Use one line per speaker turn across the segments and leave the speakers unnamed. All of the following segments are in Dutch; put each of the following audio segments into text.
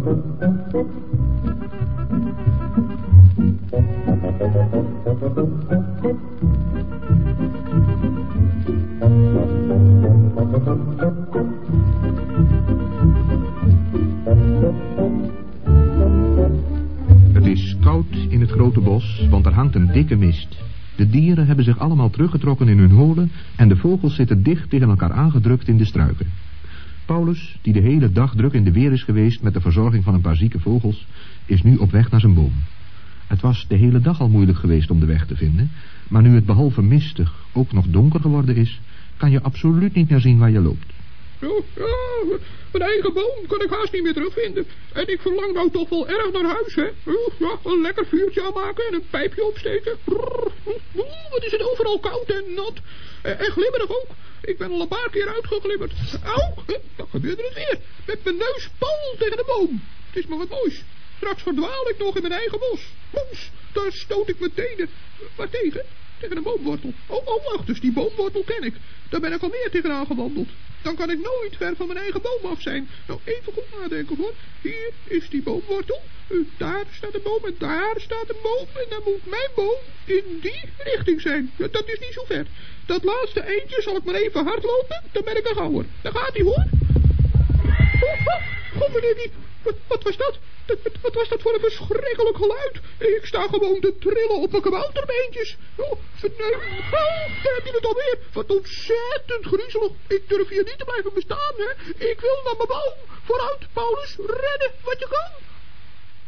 Het is koud in het grote bos, want er hangt een dikke mist. De dieren hebben zich allemaal teruggetrokken in hun holen en de vogels zitten dicht tegen elkaar aangedrukt in de struiken. Paulus, die de hele dag druk in de weer is geweest met de verzorging van een paar zieke vogels, is nu op weg naar zijn boom. Het was de hele dag al moeilijk geweest om de weg te vinden, maar nu het behalve mistig ook nog donker geworden is, kan je absoluut niet meer zien waar je loopt.
Oh, mijn eigen boom kan ik haast niet meer terugvinden. En ik verlang nou toch wel erg naar huis, hè. Ja, een lekker vuurtje aanmaken en een pijpje opsteken. Oeh, wat is het overal koud en nat. En, glibberig ook. Ik ben al een paar keer uitgeglibberd. Auw, dan gebeurde het weer. Met mijn neus pal tegen de boom. Het is maar wat moois. Straks verdwaal ik nog in mijn eigen bos. Moes, daar stoot ik mijn tenen. Tegen een boomwortel. Oh, oh, wacht, dus die boomwortel ken ik. Daar ben ik al meer tegenaan gewandeld. Dan kan ik nooit ver van mijn eigen boom af zijn. Nou, even goed nadenken hoor. Hier is die boomwortel. Daar staat een boom en daar staat een boom. En dan moet mijn boom in die richting zijn. Dat is niet zo ver. Dat laatste eentje zal ik maar even hardlopen. Dan ben ik een gauwer. Daar gaat hij hoor. God, meneer. Wat, wat was dat? Wat, wat, was dat voor een verschrikkelijk geluid? Ik sta gewoon te trillen op mijn kabouterbeentjes. Oh, verneem. Oh, daar heb je het alweer. Wat ontzettend griezelig. Ik durf hier niet te blijven bestaan, hè. Ik wil naar mijn boom. Vooruit, Paulus. Redden wat je kan.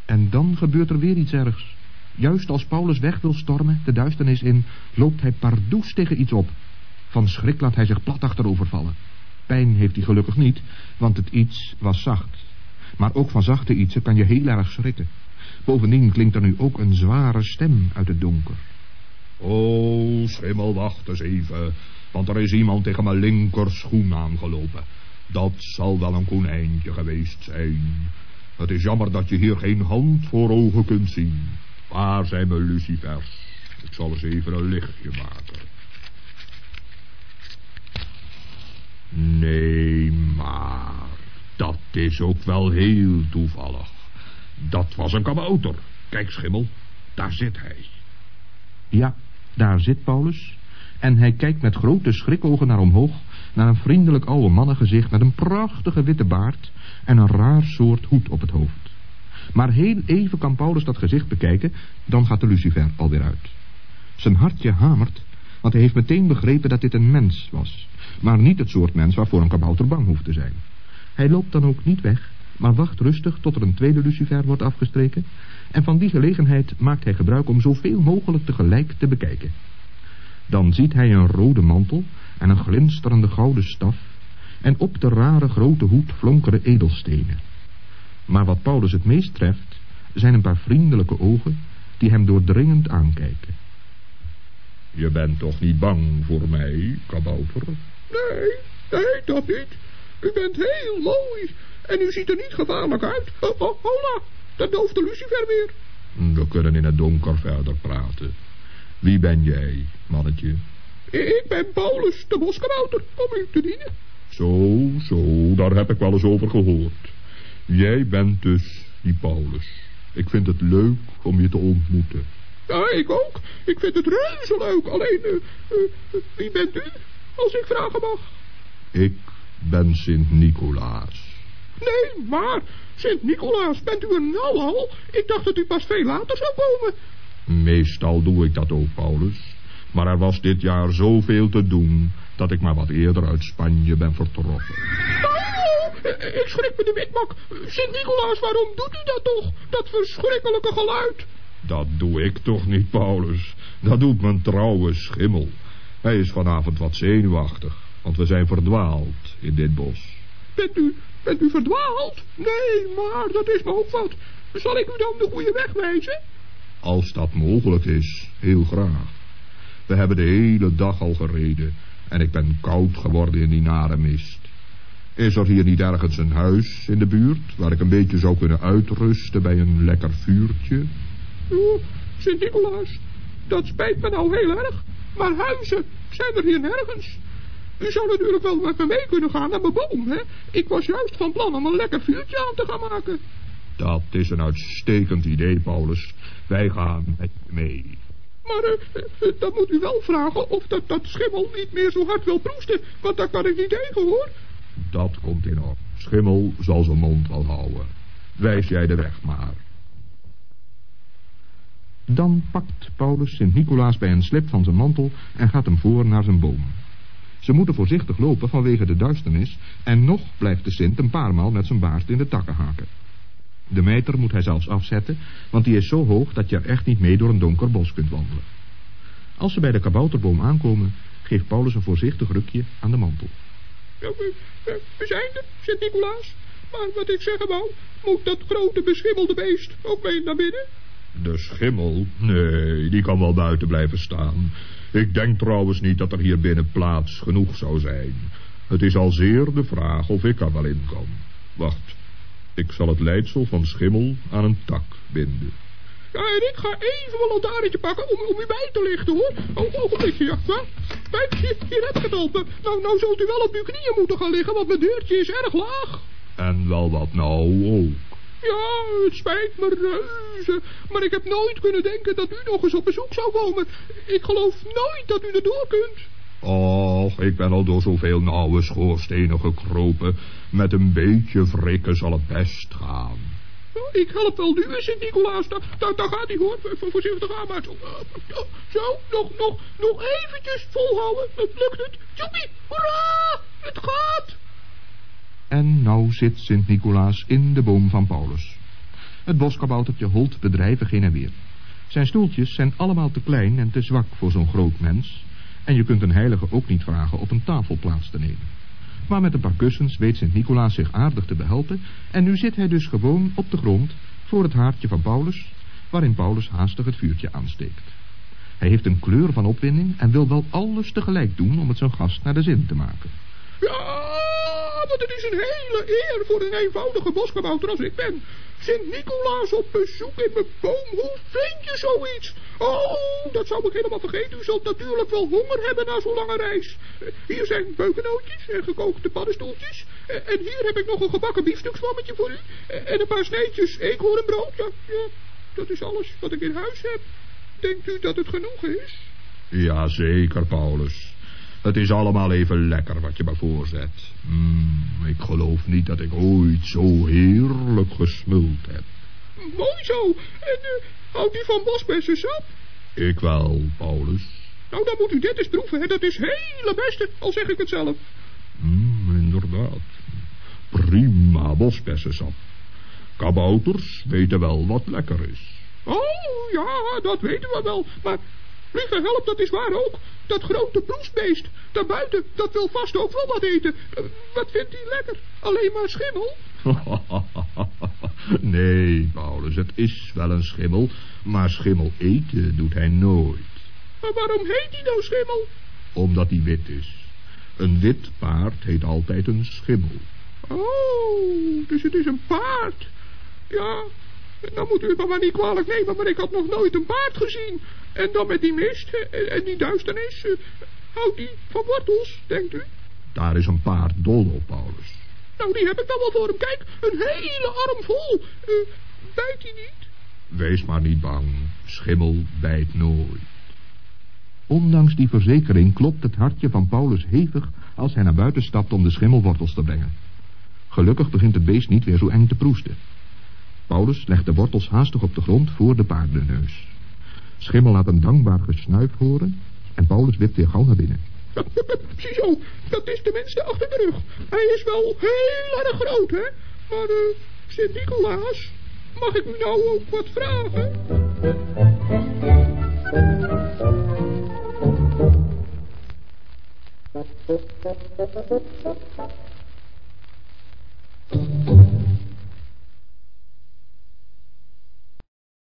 En dan gebeurt er weer iets ergs. Juist als Paulus weg wil stormen, de duisternis in, loopt hij pardoes tegen iets op. Van schrik laat hij zich plat achterover vallen. Pijn heeft hij gelukkig niet, want het iets was zacht. Maar ook van zachte ietsen kan je heel erg schrikken. Bovendien klinkt er nu ook een zware stem uit het donker.
Oh, schimmel, wacht eens even, want er is iemand tegen mijn linker schoen aangelopen. Dat zal wel een konijntje geweest zijn. Het is jammer dat je hier geen hand voor ogen kunt zien. Waar zijn mijn lucifers? Ik zal eens even een lichtje maken. Nee, maar dat is ook wel heel toevallig. Dat was een kabouter. Kijk, schimmel, daar zit hij.
Ja, daar zit Paulus. En hij kijkt met grote schrikogen naar omhoog, naar een vriendelijk oude mannengezicht met een prachtige witte baard en een raar soort hoed op het hoofd. Maar heel even kan Paulus dat gezicht bekijken, dan gaat de lucifer alweer uit. Zijn hartje hamert, want hij heeft meteen begrepen dat dit een mens was, maar niet het soort mens waarvoor een kabouter bang hoeft te zijn. Hij loopt dan ook niet weg, maar wacht rustig tot er een tweede lucifer wordt afgestreken, en van die gelegenheid maakt hij gebruik om zoveel mogelijk tegelijk te bekijken. Dan ziet hij een rode mantel en een glinsterende gouden staf, en op de rare grote hoed flonkeren edelstenen. Maar wat Paulus het meest treft, zijn een paar vriendelijke ogen die hem doordringend aankijken.
Je bent toch niet bang voor mij, kabouter?
Nee, nee, dat niet. U bent heel mooi en u ziet er niet gevaarlijk uit. Oh, oh, hola, daar dooft de lucifer weer.
We kunnen in het donker verder praten. Wie ben jij, mannetje?
Ik ben Paulus, de boskabouter, om u te dienen.
Zo, zo, daar heb ik wel eens over gehoord. Jij bent dus die Paulus. Ik vind het leuk om je te ontmoeten.
Ja, ik ook. Ik vind het reuze leuk. Alleen, uh, uh, wie bent u, als ik vragen mag?
Ik ben Sint-Nicolaas.
Nee, maar, Sint-Nicolaas, bent u er nou al? Ik dacht dat u pas veel later zou komen.
Meestal doe ik dat ook, Paulus. Maar er was dit jaar zoveel te doen, dat ik maar wat eerder uit Spanje ben vertrokken.
Oh, ik schrik me de witmak. Sint-Nicolaas, waarom doet u dat toch? Dat verschrikkelijke geluid.
Dat doe ik toch niet, Paulus. Dat doet mijn trouwe schimmel. Hij is vanavond wat zenuwachtig, want we zijn verdwaald in dit bos.
Bent u, bent u verdwaald? Nee, maar dat is me ook wat. Zal ik u dan de goede weg wijzen?
Als dat mogelijk is, heel graag. We hebben de hele dag al gereden en ik ben koud geworden in die nare mist. Is er hier niet ergens een huis in de buurt waar ik een beetje zou kunnen uitrusten bij een lekker vuurtje?
Oh, Sint-Nicolaas, dat spijt me nou heel erg, maar huizen zijn er hier nergens. U zou natuurlijk wel met me mee kunnen gaan naar mijn boom, hè? Ik was juist van plan om een lekker vuurtje aan te gaan maken.
Dat is een uitstekend idee, Paulus. Wij gaan met je mee.
Maar uh, uh, dan moet u wel vragen of dat, dat schimmel niet meer zo hard wil proesten. Want daar kan ik niet tegen, hoor.
Dat komt in orde. Schimmel zal zijn mond wel houden. Wijs jij de weg maar.
Dan pakt Paulus Sint-Nicolaas bij een slip van zijn mantel en gaat hem voor naar zijn boom. Ze moeten voorzichtig lopen vanwege de duisternis en nog blijft de Sint een paar maal met zijn baard in de takken haken. De meter moet hij zelfs afzetten, want die is zo hoog dat je er echt niet mee door een donker bos kunt wandelen. Als ze bij de kabouterboom aankomen, geeft Paulus een voorzichtig rukje aan de mantel.
Ja, we, we zijn er, Sint-Nicolaas. Maar wat ik zeggen wou, moet dat grote beschimmelde beest ook mee naar binnen?
De schimmel? Nee, die kan wel buiten blijven staan. Ik denk trouwens niet dat er hier binnen plaats genoeg zou zijn. Het is al zeer de vraag of ik er wel in kan. Wacht, ik zal het leidsel van schimmel aan een tak binden.
Ja, en ik ga even wel een lantaarnetje pakken om, om u bij te lichten, hoor. Oh, ogenblikje, ja. ja. Kijk, hier, hier heb ik het al. Nou, nou zult u wel op uw knieën moeten gaan liggen, want mijn deurtje is erg laag.
En wel wat nou ook.
Ja, het spijt me reuze, maar ik heb nooit kunnen denken dat u nog eens op bezoek zou komen. Ik geloof nooit dat u erdoor kunt.
Och, ik ben al door zoveel nauwe schoorstenen gekropen. Met een beetje wrikken zal het best gaan.
Ik help wel nu, Sint-Nicolaas. Daar, daar, daar gaat hij hoor. Voorzichtig aan, maar zo, zo, nog, nog, nog eventjes volhouden. Het lukt het. Joepie, hoera, het gaat.
En nou zit Sint-Nicolaas in de boom van Paulus. Het boskaboutertje holt bedrijvig heen en weer. Zijn stoeltjes zijn allemaal te klein en te zwak voor zo'n groot mens. En je kunt een heilige ook niet vragen op een tafel plaats te nemen. Maar met een paar kussens weet Sint-Nicolaas zich aardig te behelpen... en nu zit hij dus gewoon op de grond voor het haartje van Paulus... waarin Paulus haastig het vuurtje aansteekt. Hij heeft een kleur van opwinding en wil wel alles tegelijk doen... om het zijn gast naar de zin te maken.
Ja, want het is een hele eer voor een eenvoudige boskabouter als ik ben. Sint-Nicolaas op bezoek in mijn boom. Hoe vind je zoiets? Oh, dat zou ik helemaal vergeten. U zult natuurlijk wel honger hebben na zo'n lange reis. Hier zijn beukennootjes en gekookte paddenstoeltjes. En hier heb ik nog een gebakken biefstukswammetje voor u. En een paar sneetjes eekhoornbrood. Ja, ja, dat is alles wat ik in huis heb. Denkt u dat het genoeg is?
Jazeker, Paulus. Het is allemaal even lekker wat je me voorzet. Mm, ik geloof niet dat ik ooit zo heerlijk gesmuld heb.
Mooi zo. En uh, houdt u van bosbessensap?
Ik wel, Paulus.
Nou, dan moet u dit eens proeven. Hè. Dat is hele beste, al zeg ik het zelf.
Mm, inderdaad. Prima bosbessensap. Kabouters weten wel wat lekker is.
Oh, ja, dat weten we wel. Maar Lieve help, dat is waar ook. Dat grote proesbeest, daarbuiten, dat wil vast ook wel wat eten. Uh, wat vindt hij lekker? Alleen maar schimmel?
nee, Paulus, het is wel een schimmel, maar schimmel eten doet hij nooit.
Maar waarom heet hij nou schimmel?
Omdat hij wit is. Een wit paard heet altijd een schimmel.
Oh, dus het is een paard. Ja, dan moet u het me maar niet kwalijk nemen, maar ik had nog nooit een paard gezien. En dan met die mist en die duisternis. Houdt die van wortels, denkt u?
Daar is een paard dol op, Paulus.
Nou, die heb ik dan wel voor hem. Kijk, een hele arm vol. Uh, bijt hij niet?
Wees maar niet bang. Schimmel bijt nooit.
Ondanks die verzekering klopt het hartje van Paulus hevig als hij naar buiten stapt om de schimmelwortels te brengen. Gelukkig begint het beest niet weer zo eng te proesten. Paulus legt de wortels haastig op de grond voor de paardenneus. Schimmel laat een dankbaar gesnuif horen en Paulus wipt weer gauw naar binnen.
Ziezo, dat is tenminste achter de rug. Hij is wel heel erg groot, hè? Maar, uh, Sint-Nicolaas, mag ik u nou ook wat vragen?